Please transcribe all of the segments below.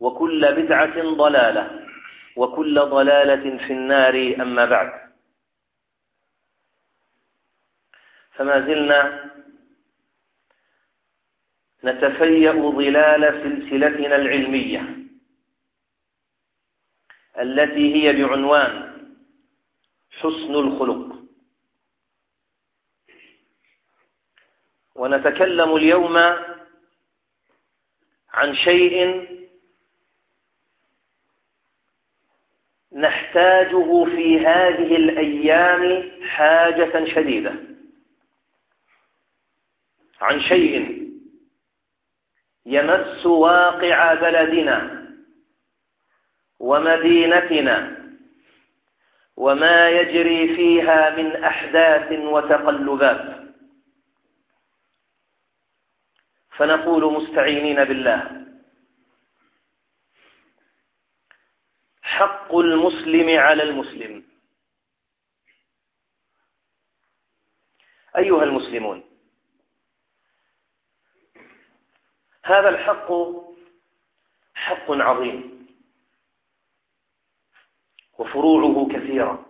وكل بدعة ضلالة وكل ضلالة في النار أما بعد. فما زلنا نتفيأ ظلال سلسلتنا العلمية التي هي بعنوان حسن الخلق. ونتكلم اليوم عن شيء نحتاجه في هذه الأيام حاجة شديدة. عن شيء يمس واقع بلدنا ومدينتنا وما يجري فيها من أحداث وتقلبات. فنقول مستعينين بالله. حق المسلم على المسلم. أيها المسلمون هذا الحق حق عظيم وفروعه كثيرة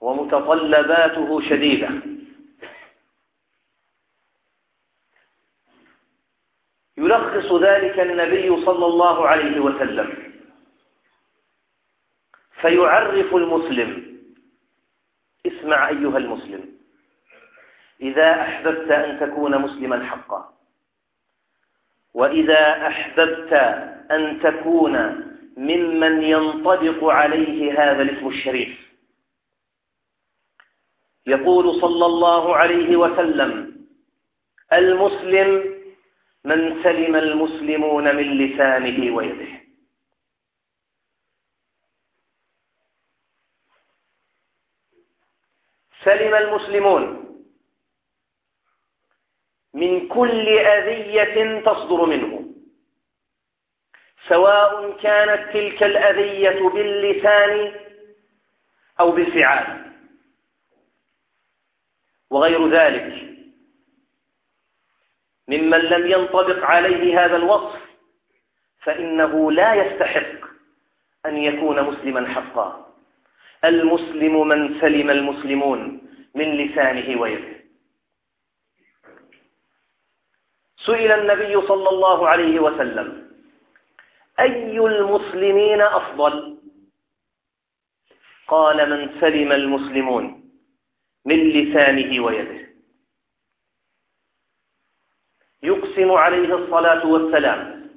ومتطلباته شديدة. يلخص ذلك النبي صلى الله عليه وسلم. فيعرف المسلم. اسمع أيها المسلم. إذا أحببت أن تكون مسلما حقا. وإذا أحببت أن تكون ممن ينطبق عليه هذا الاسم الشريف. يقول صلى الله عليه وسلم المسلم من سلم المسلمون من لسانه ويده. سلم المسلمون من كل أذية تصدر منه. سواء كانت تلك الأذية باللسان أو بالفعال. وغير ذلك ممن لم ينطبق عليه هذا الوصف فإنه لا يستحق أن يكون مسلما حقا. المسلم من سلم المسلمون من لسانه ويده. سئل النبي صلى الله عليه وسلم أي المسلمين أفضل؟ قال من سلم المسلمون من لسانه ويده. يقسم عليه الصلاة والسلام.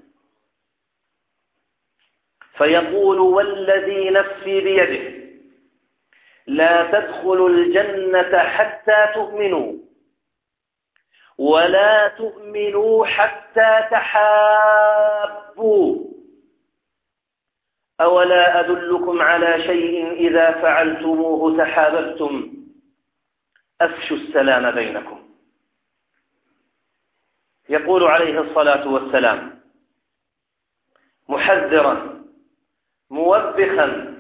فيقول والذي نفسي بيده لا تدخلوا الجنة حتى تؤمنوا ولا تؤمنوا حتى تحابوا. أولا أدلكم على شيء إذا فعلتموه تحاببتم؟ أفشوا السلام بينكم. يقول عليه الصلاة والسلام محذرا موبخا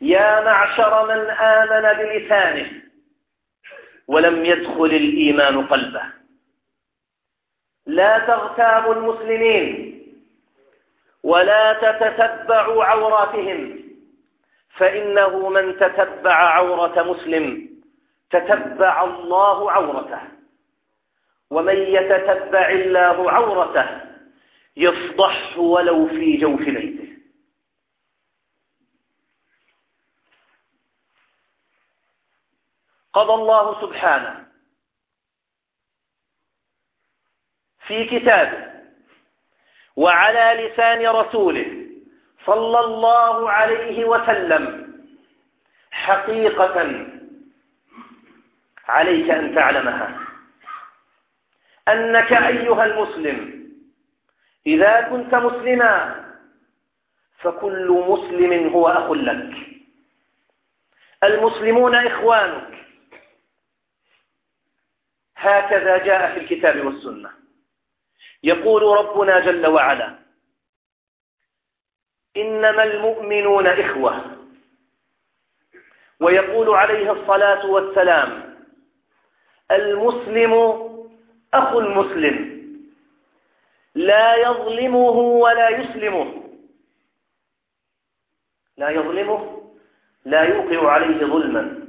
يا معشر من آمن بلسانه ولم يدخل الإيمان قلبه. لا تغتابوا المسلمين ولا تتتبعوا عوراتهم فإنه من تتبع عورة مسلم تتبع الله عورته. ومن يتتبع الله عورته يفضحه ولو في جوف بيته. قضى الله سبحانه في كتابه وعلى لسان رسوله صلى الله عليه وسلم حقيقة عليك أن تعلمها. أنك أيها المسلم إذا كنت مسلما فكل مسلم هو أخ لك. المسلمون إخوانك. هكذا جاء في الكتاب والسنة. يقول ربنا جل وعلا إنما المؤمنون إخوة. ويقول عليه الصلاة والسلام المسلم أخو المسلم لا يظلمه ولا يسلمه. لا يظلمه لا يوقع عليه ظلما.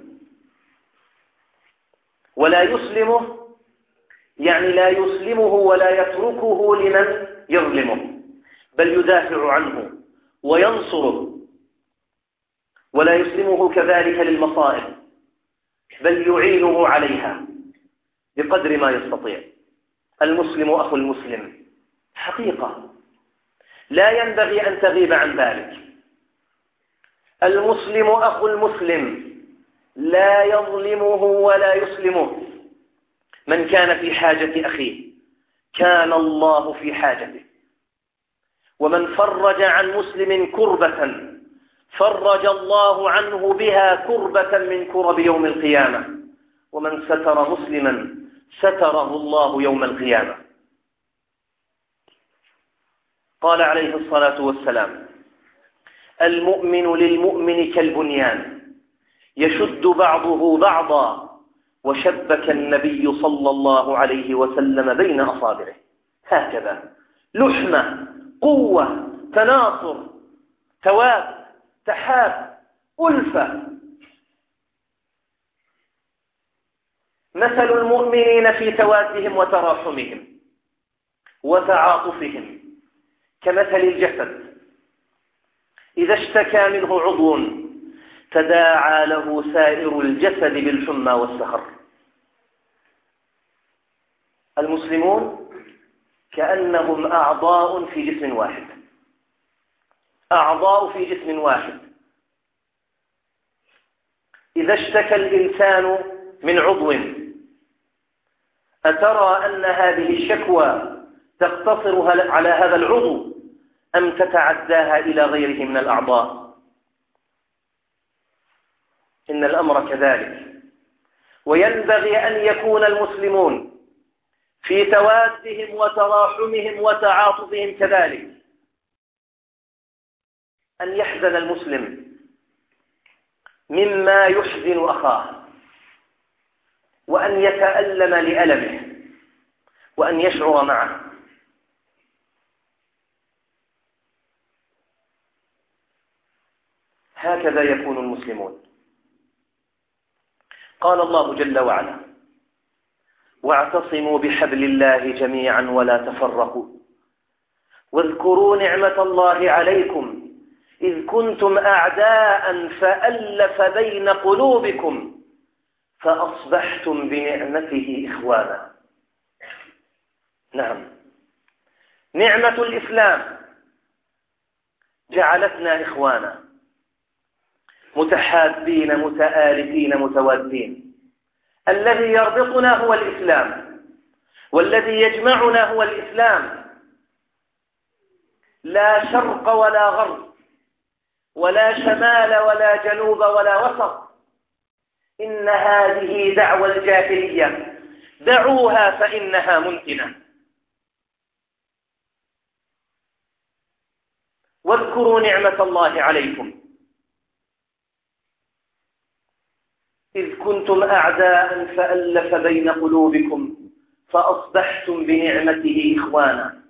ولا يسلمه يعني لا يسلمه ولا يتركه لمن يظلمه بل يدافع عنه وينصره. ولا يسلمه كذلك للمصائب بل يعينه عليها بقدر ما يستطيع. المسلم أخو المسلم. حقيقة. لا ينبغي أن تغيب عن ذلك. المسلم أخو المسلم لا يظلمه ولا يسلمه. من كان في حاجة أخيه كان الله في حاجته. ومن فرج عن مسلم كربة فرج الله عنه بها كربة من كرب يوم القيامة. ومن ستر مسلما ستره الله يوم القيامة. قال عليه الصلاة والسلام المؤمن للمؤمن كالبنيان يشد بعضه بعضا وشبك النبي صلى الله عليه وسلم بين أصابعه. هكذا لحمة قوة تناصر تواب تحاب ألفة مثل المؤمنين في توادهم وتراحمهم وتعاطفهم كمثل الجسد. إذا اشتكى منه عضو تداعى له سائر الجسد بالحمى والسهر المسلمون كأنهم أعضاء في جسم واحد. أعضاء في جسم واحد. إذا اشتكى الإنسان من عضو أترى أن هذه الشكوى تقتصر على هذا العضو أم تتعداها إلى غيره من الأعضاء؟ إن الأمر كذلك. وينبغي أن يكون المسلمون في توادهم وتراحمهم وتعاطفهم كذلك. أن يحزن المسلم مما يحزن أخاه. وأن يتألم لألمه وأن يشعر معه. هكذا يكون المسلمون. قال الله جل وعلا واعتصموا بحبل الله جميعا ولا تفرقوا. واذكروا نعمة الله عليكم. إذ كنتم أعداء فألف بين قلوبكم فأصبحتم بنعمته إخوانا. نعم. نعمة الإسلام جعلتنا إخوانا. متحابين متآلفين متوادين الذي يربطنا هو الإسلام. والذي يجمعنا هو الإسلام. لا شرق ولا غرب ولا شمال ولا جنوب ولا وسط. إن هذه دعوة الجاهلية. دعوها فإنها منتنة واذكروا نعمة الله عليكم. إذ كنتم أعداء فألف بين قلوبكم فأصبحتم بنعمته إخوانا.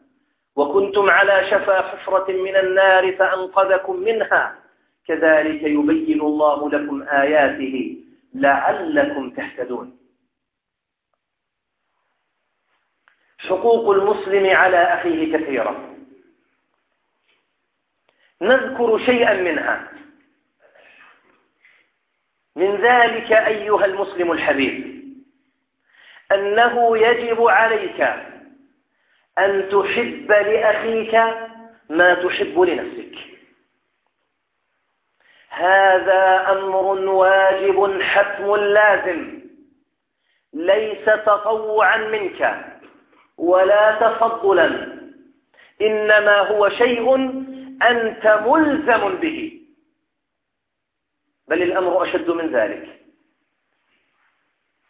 وكنتم على شفا حفرة من النار فأنقذكم منها. كذلك يبين الله لكم آياته. لعلكم تهتدون. حقوق المسلم على أخيه كثيرة. نذكر شيئا منها. من ذلك أيها المسلم الحبيب أنه يجب عليك أن تحب لأخيك ما تحب لنفسك. هذا أمر واجب حتم لازم. ليس تطوعا منك ولا تفضلا. إنما هو شيء أنت ملزم به. بل الأمر أشد من ذلك.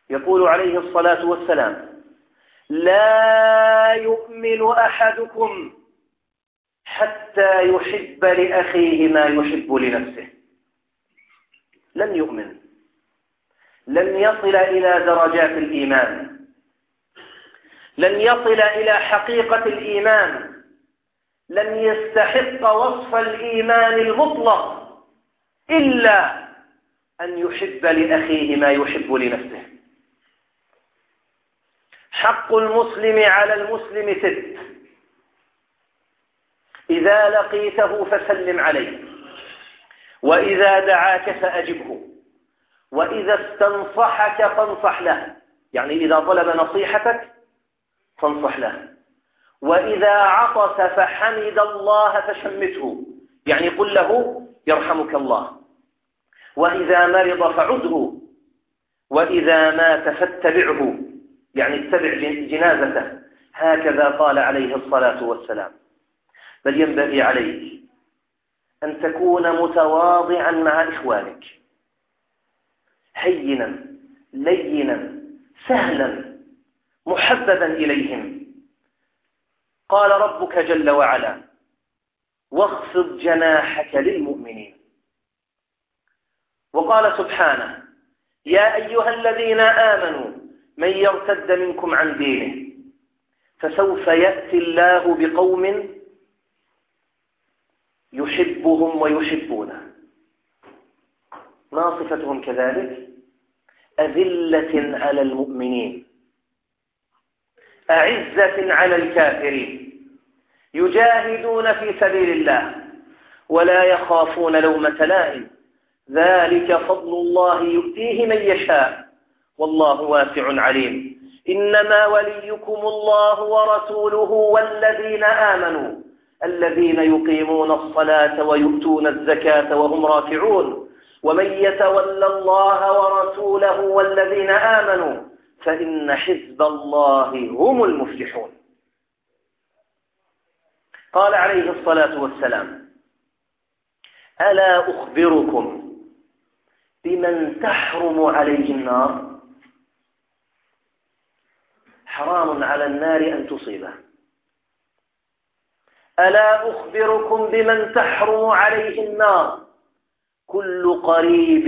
يقول عليه الصلاة والسلام لا يؤمن أحدكم حتى يحب لأخيه ما يحب لنفسه. لن يؤمن لن يصل إلى درجات الإيمان لن يصل إلى حقيقة الإيمان لن يستحق وصف الإيمان المطلق إلا أن يحب لأخيه ما يحب لنفسه. حق المسلم على المسلم ست إذا لقيته فسلم عليه. وإذا دعاك فأجبه. وإذا استنصحك فانصح له. يعني إذا طلب نصيحتك فانصح له. وإذا عطس فحمد الله فشمته. يعني قل له يرحمك الله. وإذا مرض فعده. وإذا مات فاتبعه. يعني اتبع جنازته. هكذا قال عليه الصلاة والسلام. بل ينبغي عليك أن تكون متواضعا مع إخوانك. هينا لينا سهلا محببا إليهم. قال ربك جل وعلا واخفض جناحك للمؤمنين. وقال سبحانه يا أيها الذين آمنوا من يرتد منكم عن دينه فسوف يأتي الله بقوم يحبهم ويحبونه. ما صفتهم كذلك؟ أذلة على المؤمنين. أعزة على الكافرين. يجاهدون في سبيل الله ولا يخافون لومة لائم. ذلك فضل الله يؤتيه من يشاء. والله واسع عليم. إنما وليكم الله ورسوله والذين آمنوا. الذين يقيمون الصلاة ويؤتون الزكاة وهم راكعون. ومن يتولى الله ورسوله والذين آمنوا فإن حزب الله هم المفلحون. قال عليه الصلاة والسلام ألا أخبركم بمن تحرم عليه النار؟ حرام على النار أن تصيبه. ألا أخبركم بمن تحرم عليه النار؟ كل قريب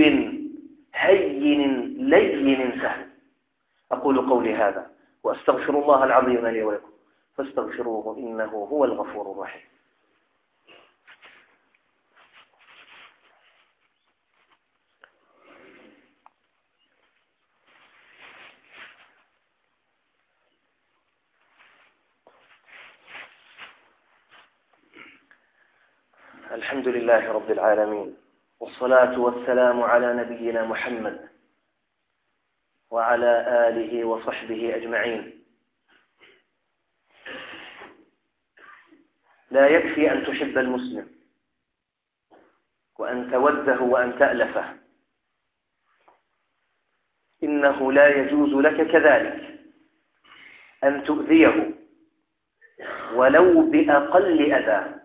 هين لين سهل. أقول قولي هذا وأستغفر الله العظيم لي ولكم. فاستغفروه إنه هو الغفور الرحيم. الحمد لله رب العالمين والصلاة والسلام على نبينا محمد وعلى آله وصحبه أجمعين. لا يكفي أن تحب المسلم وأن توده وأن تألفه. إنه لا يجوز لك كذلك أن تؤذيه ولو بأقل أذى.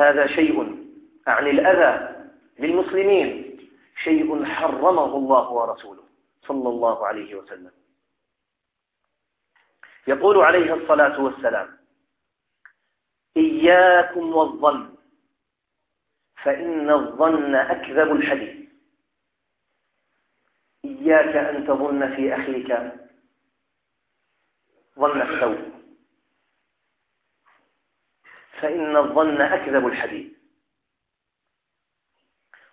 هذا شيء عن الأذى للمسلمين شيء حرمه الله ورسوله صلى الله عليه وسلم. يقول عليه الصلاة والسلام إياكم والظن فإن الظن أكذب الحديث. إياك أن تظن في أخيك ظن السوء. فإن الظن أكذب الحديث.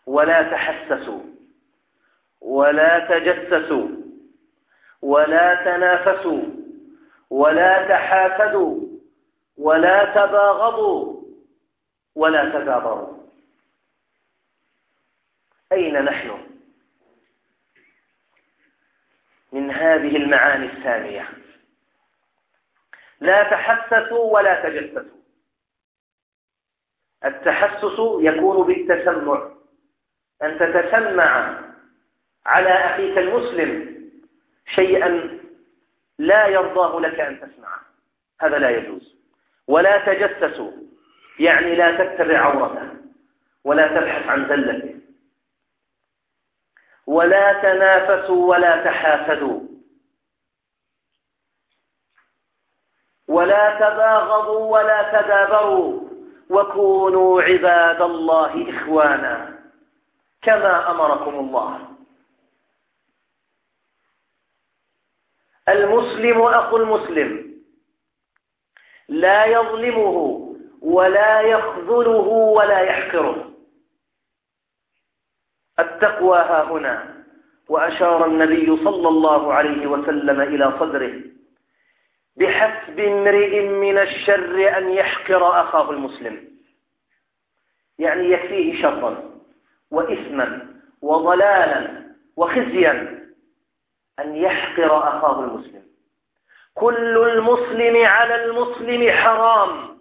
ولا تحسسوا ولا تجسسوا ولا تنافسوا ولا تحاسدوا ولا تباغضوا ولا تدابروا أين نحن؟ من هذه المعاني السامية لا تحسسوا ولا تجسسوا. التحسس يكون بالتسمع. أن تتسمع على أخيك المسلم شيئا لا يرضاه لك أن تسمعه هذا لا يجوز. ولا تجسسوا يعني لا تتبع عورته ولا تبحث عن زلته ولا تنافسوا ولا تحاسدوا. ولا تباغضوا ولا تدابروا. وكونوا عباد الله إخوانا كما أمركم الله. المسلم أخو المسلم. لا يظلمه ولا يخذله ولا يحقره. التقوى ها هنا. وأشار النبي صلى الله عليه وسلم إلى صدره. بحسب امرئ من الشر أن يحقر أخاه المسلم. يعني يكفيه شرا وإثما وضلالا وخزيا أن يحقر أخاه المسلم. كل المسلم على المسلم حرام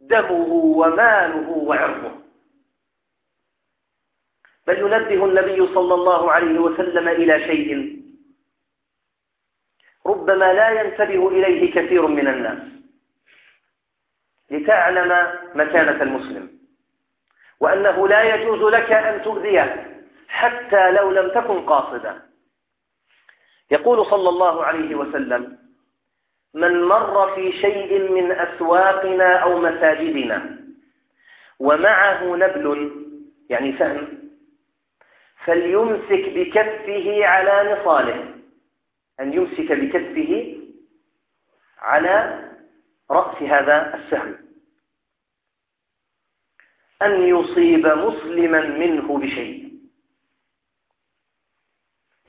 دمه وماله وعرضه. بل ينبه النبي صلى الله عليه وسلم إلى شيء ربما لا ينتبه إليه كثير من الناس. لتعلم مكانة المسلم. وأنه لا يجوز لك أن تؤذيه حتى لو لم تكن قاصدا. يقول صلى الله عليه وسلم من مر في شيء من أسواقنا أو مساجدنا ومعه نبل يعني سهم فليمسك بكفه على نصاله. أن يمسك بكفه على رأس هذا السهم. أن يصيب مسلما منه بشيء.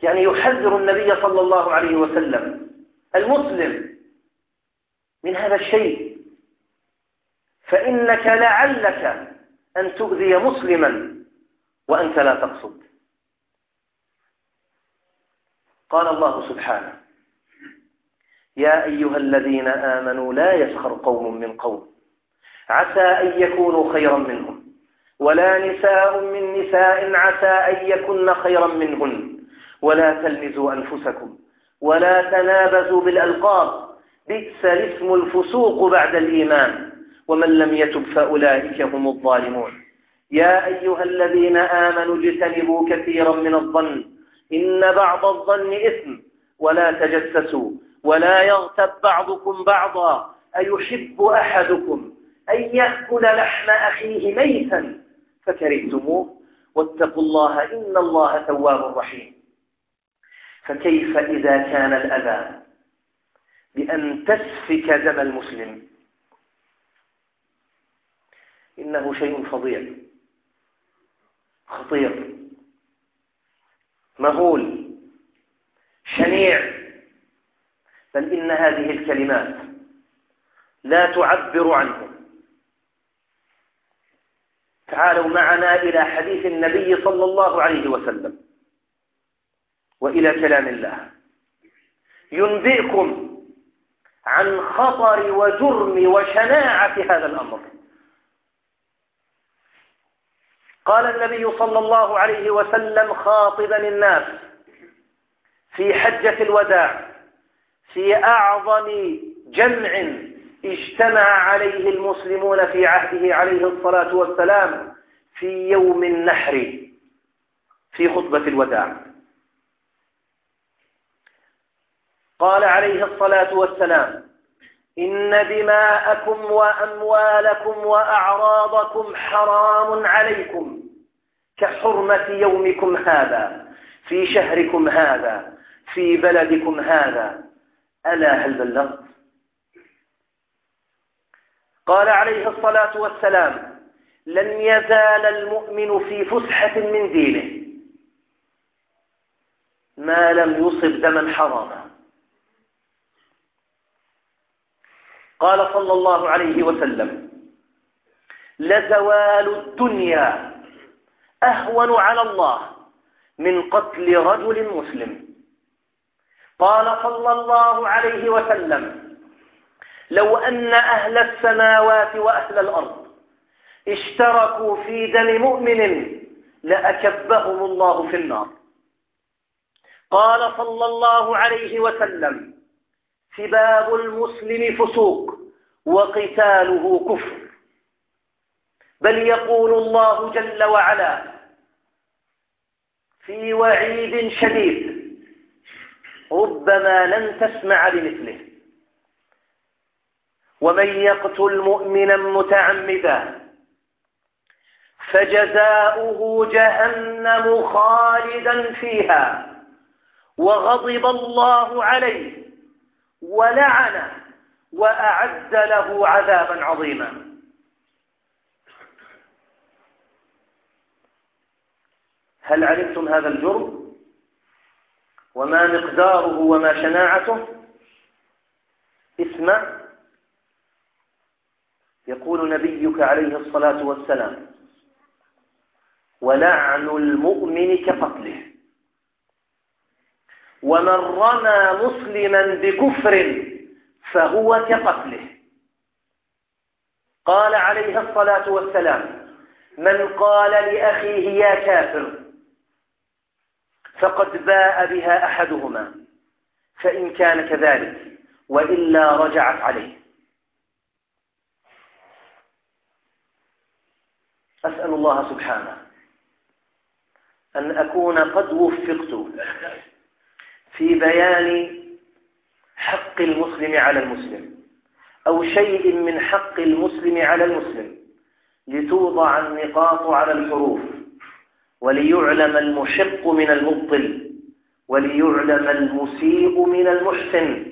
يعني يحذر النبي صلى الله عليه وسلم المسلم من هذا الشيء. فإنك لعلك أن تؤذي مسلما وأنت لا تقصد. قال الله سبحانه يا أيها الذين آمنوا لا يسخر قوم من قوم عسى أن يكونوا خيرا منهم ولا نساء من نساء عسى أن يكن خيرا منهن ولا تلمزوا أنفسكم ولا تنابزوا بالألقاب بئس الاسم الفسوق بعد الإيمان ومن لم يتب فأولئك هم الظالمون. يا أيها الذين آمنوا اجتنبوا كثيرا من الظن إن بعض الظن إثم ولا تجسسوا ولا يغتب بعضكم بعضا أيحب أحدكم أن يأكل لحم أخيه ميتا فكرهتموه واتقوا الله إن الله تواب رحيم. فكيف إذا كان الأذى بأن تسفك دم المسلم؟ إنه شيء فظيع. خطير. مهول شنيع. بل إن هذه الكلمات لا تعبر عنه تعالوا معنا إلى حديث النبي صلى الله عليه وسلم وإلى كلام الله. ينبئكم عن خطر وجرم وشناعة هذا الأمر. قال النبي صلى الله عليه وسلم خاطبا الناس في حجة الوداع في أعظم جمع اجتمع عليه المسلمون في عهده عليه الصلاة والسلام في يوم النحر في خطبة الوداع. قال عليه الصلاة والسلام إن دماءكم وأموالكم وأعراضكم حرام عليكم كحرمة يومكم هذا في شهركم هذا في بلدكم هذا. ألا هل بلغت؟ قال عليه الصلاة والسلام لن يزال المؤمن في فسحة من دينه. ما لم يصب دما حراما. قال صلى الله عليه وسلم لزوال الدنيا أهون على الله من قتل رجل مسلم. قال صلى الله عليه وسلم لو أن أهل السماوات وأهل الأرض اشتركوا في دم مؤمن لأكبهم الله في النار. قال صلى الله عليه وسلم سباب المسلم فسوق وقتاله كفر. بل يقول الله جل وعلا في وعيد شديد ربما لن تسمع بمثله. ومن يقتل مؤمنا متعمدا فجزاؤه جهنم خالدا فيها وغضب الله عليه. ولعنه وأعد له عذابا عظيما. هل علمتم هذا الجرم؟ وما مقداره وما شناعته؟ اسمع. يقول نبيك عليه الصلاة والسلام ولعن المؤمن كقتله. ومن رمى مسلما بكفر فهو كقتله. قال عليه الصلاة والسلام من قال لأخيه يا كافر فقد باء بها أحدهما فإن كان كذلك وإلا رجعت عليه. أسأل الله سبحانه أن أكون قد وفقت في بيان حق المسلم على المسلم أو شيء من حق المسلم على المسلم لتوضع النقاط على الحروف وليعلم المحق من المبطل وليعلم المسيء من المحسن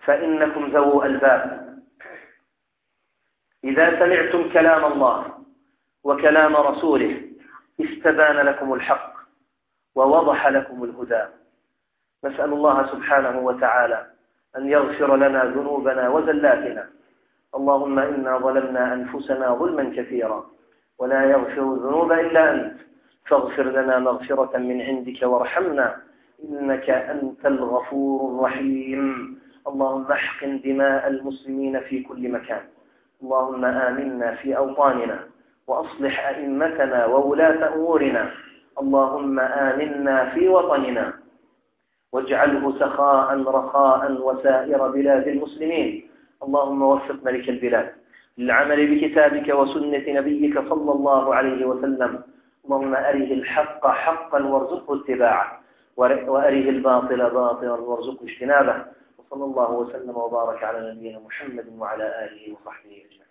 فإنكم ذو ألباب. إذا سمعتم كلام الله وكلام رسوله استبان لكم الحق ووضح لكم الهدى. نسأل الله سبحانه وتعالى أن يغفر لنا ذنوبنا وزلاتنا. اللهم إنا ظلمنا أنفسنا ظلما كثيرا ولا يغفر الذنوب إلا أنت. فاغفر لنا مغفرة من عندك وارحمنا إنك أنت الغفور الرحيم. اللهم أحقن دماء المسلمين في كل مكان. اللهم آمنا في أوطاننا وأصلح أئمتنا وولاة أمورنا. اللهم آمنا في وطننا واجعله سخاء رخاء وسائر بلاد المسلمين. اللهم وفق ملك البلاد للعمل بكتابك وسنة نبيك صلى الله عليه وسلم. اللهم أره الحق حقا وارزقه اتباعه وأره الباطل باطلا وارزقه اجتنابه. وصلى الله وسلم وبارك على نبينا محمد وعلى آله وصحبه أجمعين.